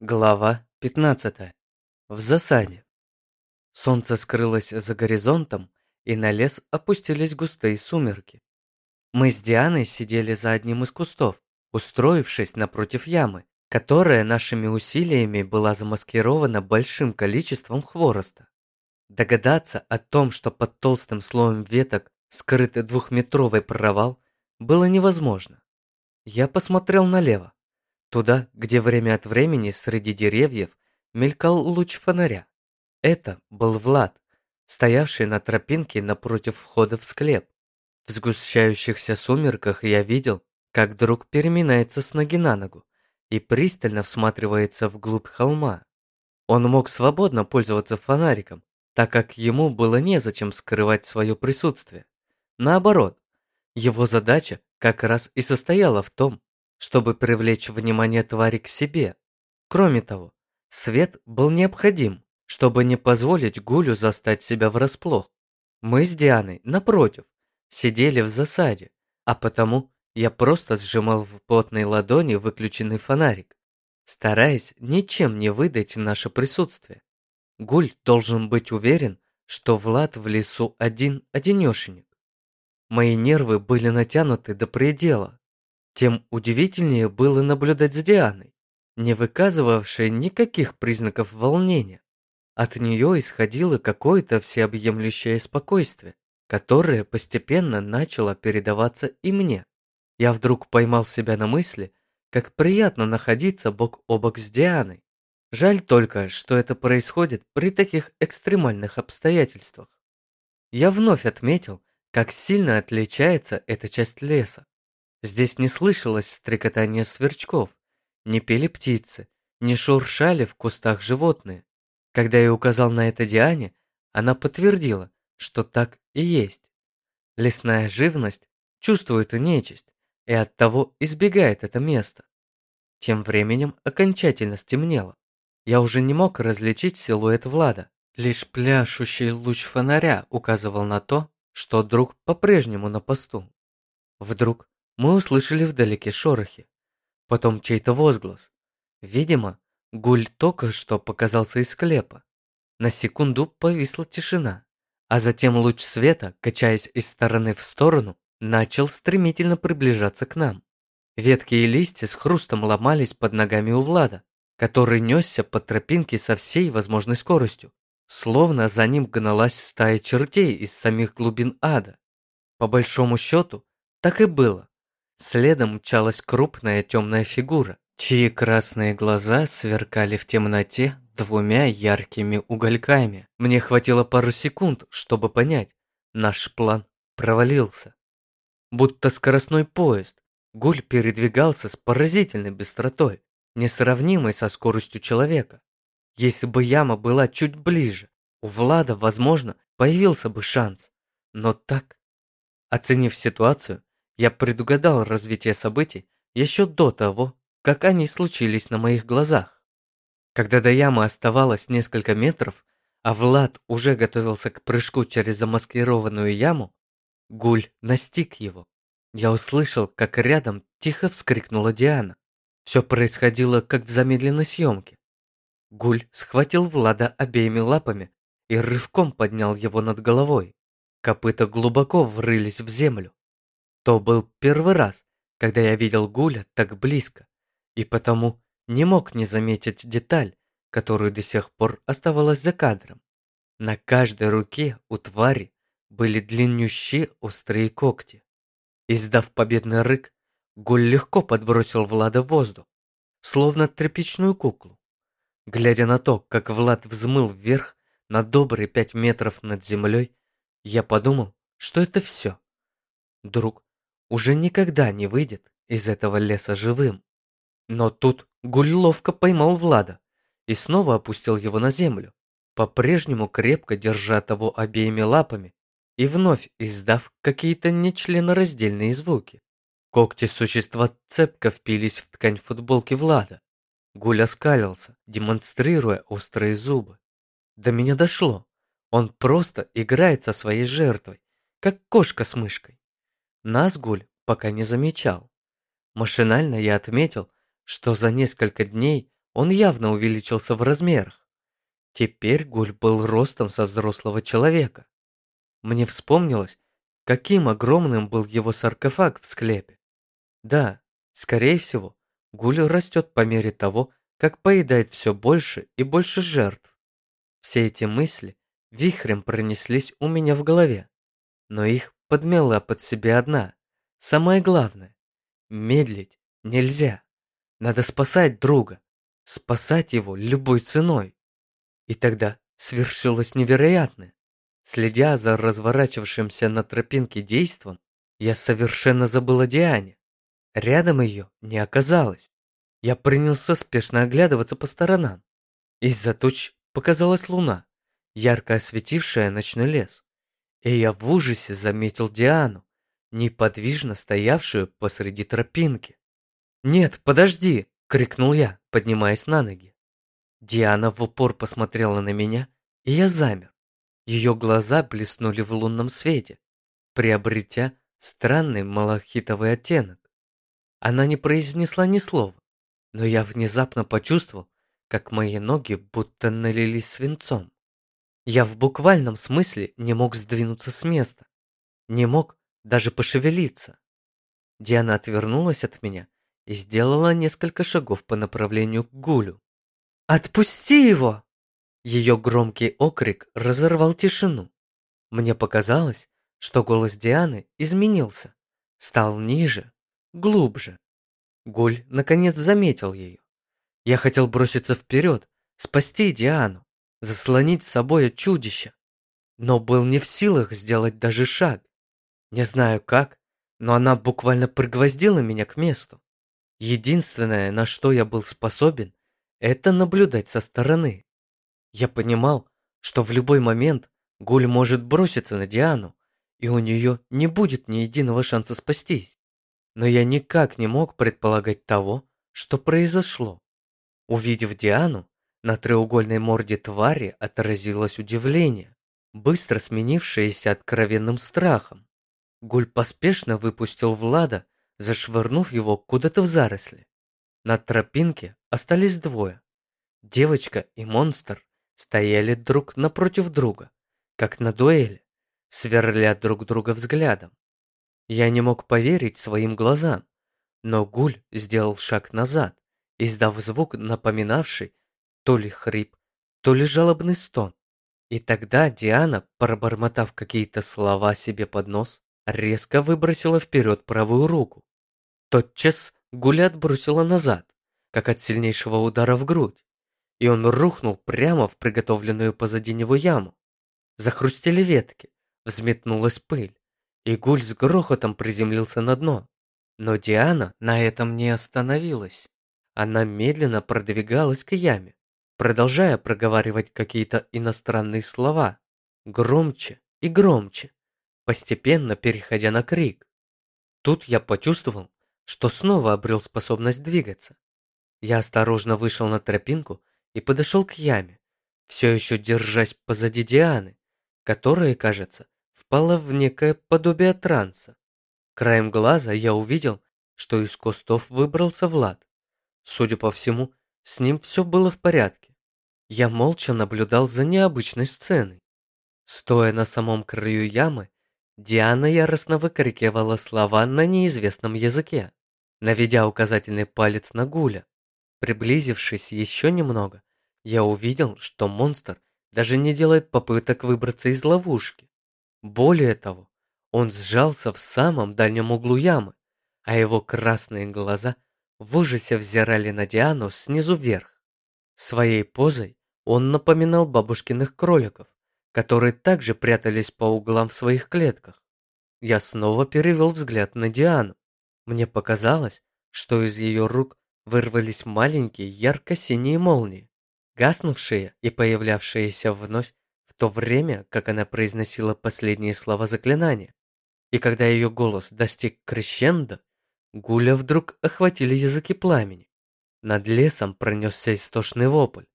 Глава 15. В засаде. Солнце скрылось за горизонтом, и на лес опустились густые сумерки. Мы с Дианой сидели за одним из кустов, устроившись напротив ямы, которая нашими усилиями была замаскирована большим количеством хвороста. Догадаться о том, что под толстым слоем веток скрыт двухметровый провал, было невозможно. Я посмотрел налево. Туда, где время от времени среди деревьев мелькал луч фонаря. Это был Влад, стоявший на тропинке напротив входа в склеп. В сгущающихся сумерках я видел, как друг переминается с ноги на ногу и пристально всматривается вглубь холма. Он мог свободно пользоваться фонариком, так как ему было незачем скрывать свое присутствие. Наоборот, его задача как раз и состояла в том, чтобы привлечь внимание твари к себе. Кроме того, свет был необходим, чтобы не позволить Гулю застать себя врасплох. Мы с Дианой, напротив, сидели в засаде, а потому я просто сжимал в плотной ладони выключенный фонарик, стараясь ничем не выдать наше присутствие. Гуль должен быть уверен, что Влад в лесу один-одинешенек. Мои нервы были натянуты до предела, тем удивительнее было наблюдать за Дианой, не выказывавшей никаких признаков волнения. От нее исходило какое-то всеобъемлющее спокойствие, которое постепенно начало передаваться и мне. Я вдруг поймал себя на мысли, как приятно находиться бок о бок с Дианой. Жаль только, что это происходит при таких экстремальных обстоятельствах. Я вновь отметил, как сильно отличается эта часть леса. Здесь не слышалось стрекотания сверчков, не пели птицы, не шуршали в кустах животные. Когда я указал на это Диане, она подтвердила, что так и есть. Лесная живность чувствует нечисть и оттого избегает это место. Тем временем окончательно стемнело. Я уже не мог различить силуэт Влада. Лишь пляшущий луч фонаря указывал на то, что друг по-прежнему на посту. Вдруг мы услышали вдалеке шорохи. Потом чей-то возглас. Видимо, гуль только что показался из склепа. На секунду повисла тишина, а затем луч света, качаясь из стороны в сторону, начал стремительно приближаться к нам. Ветки и листья с хрустом ломались под ногами у Влада, который несся по тропинке со всей возможной скоростью, словно за ним гналась стая чертей из самих глубин ада. По большому счету, так и было. Следом мчалась крупная темная фигура, чьи красные глаза сверкали в темноте двумя яркими угольками. Мне хватило пару секунд, чтобы понять, наш план провалился. Будто скоростной поезд, Гуль передвигался с поразительной быстротой, несравнимой со скоростью человека. Если бы яма была чуть ближе, у Влада, возможно, появился бы шанс. Но так, оценив ситуацию, я предугадал развитие событий еще до того, как они случились на моих глазах. Когда до ямы оставалось несколько метров, а Влад уже готовился к прыжку через замаскированную яму, Гуль настиг его. Я услышал, как рядом тихо вскрикнула Диана. Все происходило, как в замедленной съемке. Гуль схватил Влада обеими лапами и рывком поднял его над головой. Копыта глубоко врылись в землю. То был первый раз, когда я видел Гуля так близко, и потому не мог не заметить деталь, которую до сих пор оставалась за кадром. На каждой руке у твари были длиннющие острые когти. Издав победный рык, Гуль легко подбросил Влада в воздух, словно тряпичную куклу. Глядя на то, как Влад взмыл вверх на добрые пять метров над землей, я подумал, что это все. Друг уже никогда не выйдет из этого леса живым. Но тут Гуль ловко поймал Влада и снова опустил его на землю, по-прежнему крепко держа того обеими лапами и вновь издав какие-то нечленораздельные звуки. Когти существа цепко впились в ткань футболки Влада. Гуль оскалился, демонстрируя острые зубы. До меня дошло. Он просто играет со своей жертвой, как кошка с мышкой. Назгуль пока не замечал. Машинально я отметил, что за несколько дней он явно увеличился в размерах. Теперь Гуль был ростом со взрослого человека. Мне вспомнилось, каким огромным был его саркофаг в склепе. Да, скорее всего, Гуль растет по мере того, как поедает все больше и больше жертв. Все эти мысли вихрем пронеслись у меня в голове, но их подмела под себя одна. Самое главное – медлить нельзя. Надо спасать друга, спасать его любой ценой. И тогда свершилось невероятное. Следя за разворачивавшимся на тропинке действом, я совершенно забыл о Диане. Рядом ее не оказалось. Я принялся спешно оглядываться по сторонам. Из-за туч показалась луна, ярко осветившая ночной лес. И я в ужасе заметил Диану, неподвижно стоявшую посреди тропинки. «Нет, подожди!» – крикнул я, поднимаясь на ноги. Диана в упор посмотрела на меня, и я замер. Ее глаза блеснули в лунном свете, приобретя странный малахитовый оттенок. Она не произнесла ни слова, но я внезапно почувствовал, как мои ноги будто налились свинцом. Я в буквальном смысле не мог сдвинуться с места, не мог даже пошевелиться. Диана отвернулась от меня и сделала несколько шагов по направлению к Гулю. «Отпусти его!» Ее громкий окрик разорвал тишину. Мне показалось, что голос Дианы изменился, стал ниже, глубже. Гуль наконец заметил ее. Я хотел броситься вперед, спасти Диану, заслонить собой от чудища, но был не в силах сделать даже шаг. Не знаю как, но она буквально пригвоздила меня к месту. Единственное, на что я был способен, это наблюдать со стороны. Я понимал, что в любой момент Гуль может броситься на Диану, и у нее не будет ни единого шанса спастись. Но я никак не мог предполагать того, что произошло. Увидев Диану, на треугольной морде твари отразилось удивление, быстро сменившееся откровенным страхом. Гуль поспешно выпустил Влада, зашвырнув его куда-то в заросли. На тропинке остались двое. Девочка и монстр стояли друг напротив друга, как на дуэли, сверля друг друга взглядом. Я не мог поверить своим глазам, но Гуль сделал шаг назад, издав звук, напоминавший то ли хрип, то ли жалобный стон. И тогда Диана, пробормотав какие-то слова себе под нос, резко выбросила вперед правую руку. Тотчас Гуль отбросила назад, как от сильнейшего удара в грудь и он рухнул прямо в приготовленную позади него яму. Захрустели ветки, взметнулась пыль, и гуль с грохотом приземлился на дно. Но Диана на этом не остановилась. Она медленно продвигалась к яме, продолжая проговаривать какие-то иностранные слова, громче и громче, постепенно переходя на крик. Тут я почувствовал, что снова обрел способность двигаться. Я осторожно вышел на тропинку и подошел к яме, все еще держась позади Дианы, которая, кажется, впала в некое подобие транса. Краем глаза я увидел, что из кустов выбрался Влад. Судя по всему, с ним все было в порядке. Я молча наблюдал за необычной сценой. Стоя на самом краю ямы, Диана яростно выкрикивала слова на неизвестном языке, наведя указательный палец на Гуля. Приблизившись еще немного, я увидел, что монстр даже не делает попыток выбраться из ловушки. Более того, он сжался в самом дальнем углу ямы, а его красные глаза в ужасе взирали на Диану снизу вверх. Своей позой он напоминал бабушкиных кроликов, которые также прятались по углам в своих клетках. Я снова перевел взгляд на Диану. Мне показалось, что из ее рук вырвались маленькие ярко-синие молнии гаснувшие и появлявшиеся вновь в то время, как она произносила последние слова заклинания. И когда ее голос достиг крещенда, Гуля вдруг охватили языки пламени. Над лесом пронесся истошный вопль,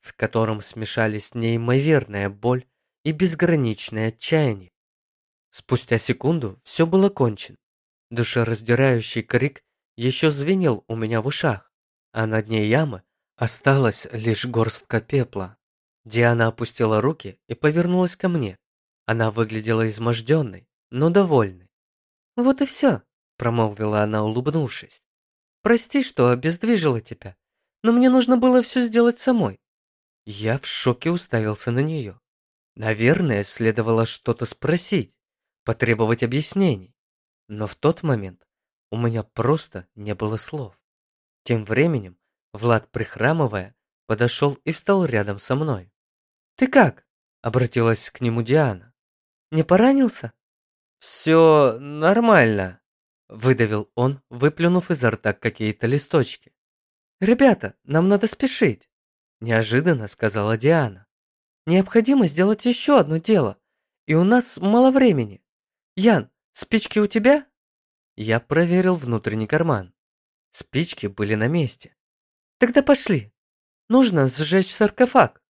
в котором смешались неимоверная боль и безграничное отчаяние. Спустя секунду все было кончено. Душераздирающий крик еще звенел у меня в ушах, а на дне ямы Осталась лишь горстка пепла. Диана опустила руки и повернулась ко мне. Она выглядела изможденной, но довольной. «Вот и все», – промолвила она, улыбнувшись. «Прости, что обездвижила тебя, но мне нужно было все сделать самой». Я в шоке уставился на нее. Наверное, следовало что-то спросить, потребовать объяснений. Но в тот момент у меня просто не было слов. Тем временем Влад, прихрамывая, подошел и встал рядом со мной. «Ты как?» – обратилась к нему Диана. «Не поранился?» «Все нормально», – выдавил он, выплюнув изо рта какие-то листочки. «Ребята, нам надо спешить», – неожиданно сказала Диана. Необходимо сделать еще одно дело, и у нас мало времени. Ян, спички у тебя? Я проверил внутренний карман. Спички были на месте. Тогда пошли. Нужно сжечь саркофаг.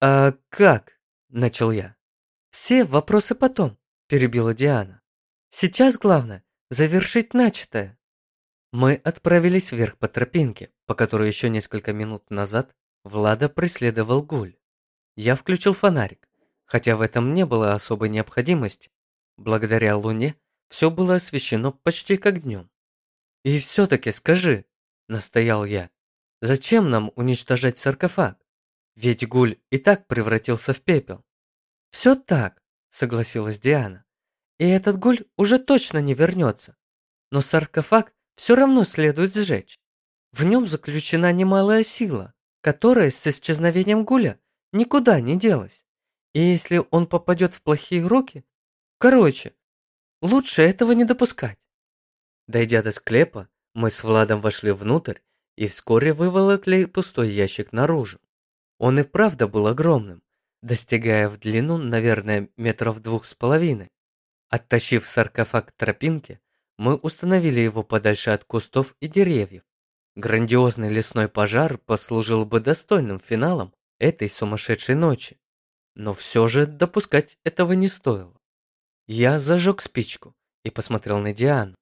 А как? Начал я. Все вопросы потом, перебила Диана. Сейчас главное завершить начатое. Мы отправились вверх по тропинке, по которой еще несколько минут назад Влада преследовал гуль. Я включил фонарик, хотя в этом не было особой необходимости. Благодаря луне все было освещено почти как днем. «И все-таки скажи», – настоял я, – «зачем нам уничтожать саркофаг? Ведь гуль и так превратился в пепел». «Все так», – согласилась Диана. «И этот гуль уже точно не вернется. Но саркофаг все равно следует сжечь. В нем заключена немалая сила, которая с исчезновением гуля никуда не делась. И если он попадет в плохие руки, короче, лучше этого не допускать. Дойдя до склепа, мы с Владом вошли внутрь и вскоре выволокли пустой ящик наружу. Он и правда был огромным, достигая в длину, наверное, метров двух с половиной. Оттащив саркофаг к тропинке, мы установили его подальше от кустов и деревьев. Грандиозный лесной пожар послужил бы достойным финалом этой сумасшедшей ночи. Но все же допускать этого не стоило. Я зажег спичку и посмотрел на Диану.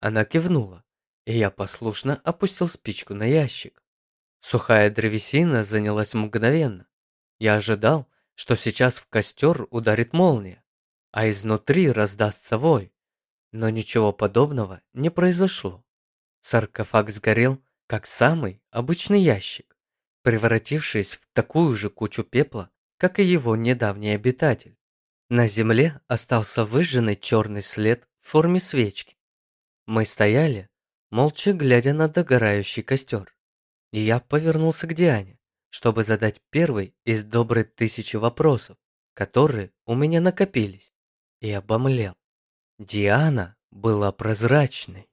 Она кивнула, и я послушно опустил спичку на ящик. Сухая древесина занялась мгновенно. Я ожидал, что сейчас в костер ударит молния, а изнутри раздастся вой. Но ничего подобного не произошло. Саркофаг сгорел, как самый обычный ящик превратившись в такую же кучу пепла, как и его недавний обитатель. На земле остался выжженный черный след в форме свечки. Мы стояли, молча глядя на догорающий костер. И я повернулся к Диане, чтобы задать первый из доброй тысячи вопросов, которые у меня накопились, и обомлел. Диана была прозрачной.